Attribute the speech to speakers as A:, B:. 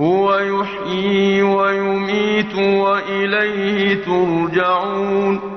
A: هو يحيي ويميت وإليه ترجعون.